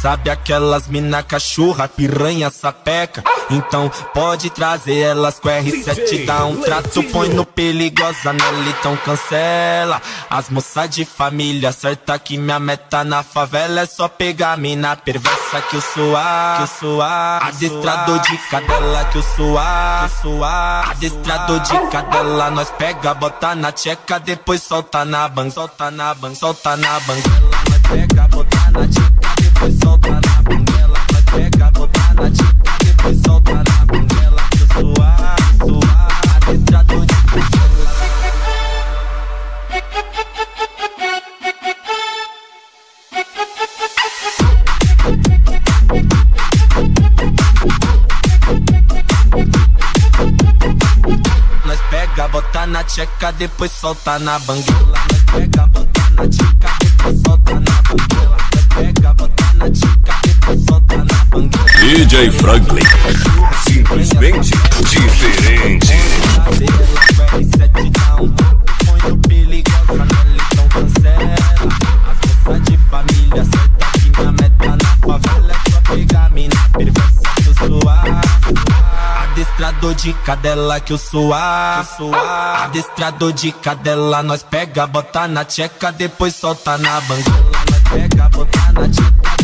Sabe aquelas mina cachorra, piranha, sapeca? Então pode trazer elas com R7, dá um trato, põe no perigosa nela, então cancela. As moças de família, certa que minha meta na favela é só pegar mina perversa que eu suar, que eu suar. Adestrador de cadela que eu suar, que eu suar. Adestrador de cadela, nós pega, bota na tcheca, depois solta na ban, solta na ban, solta na banguela. Nós pega, bota pega, bota na tcheca, depois solta na banguela. Nós pega, bota na tcheca, depois solta na banguela. Nós pega, bota na tcheca, depois solta na banguela. DJ Franklin. Simplesmente diferente. Adestrador de cadela que eu sou a. Adestrador de cadela, nós pega, bota na tcheca, depois solta na banguela. Nós pega, bota na tcheca.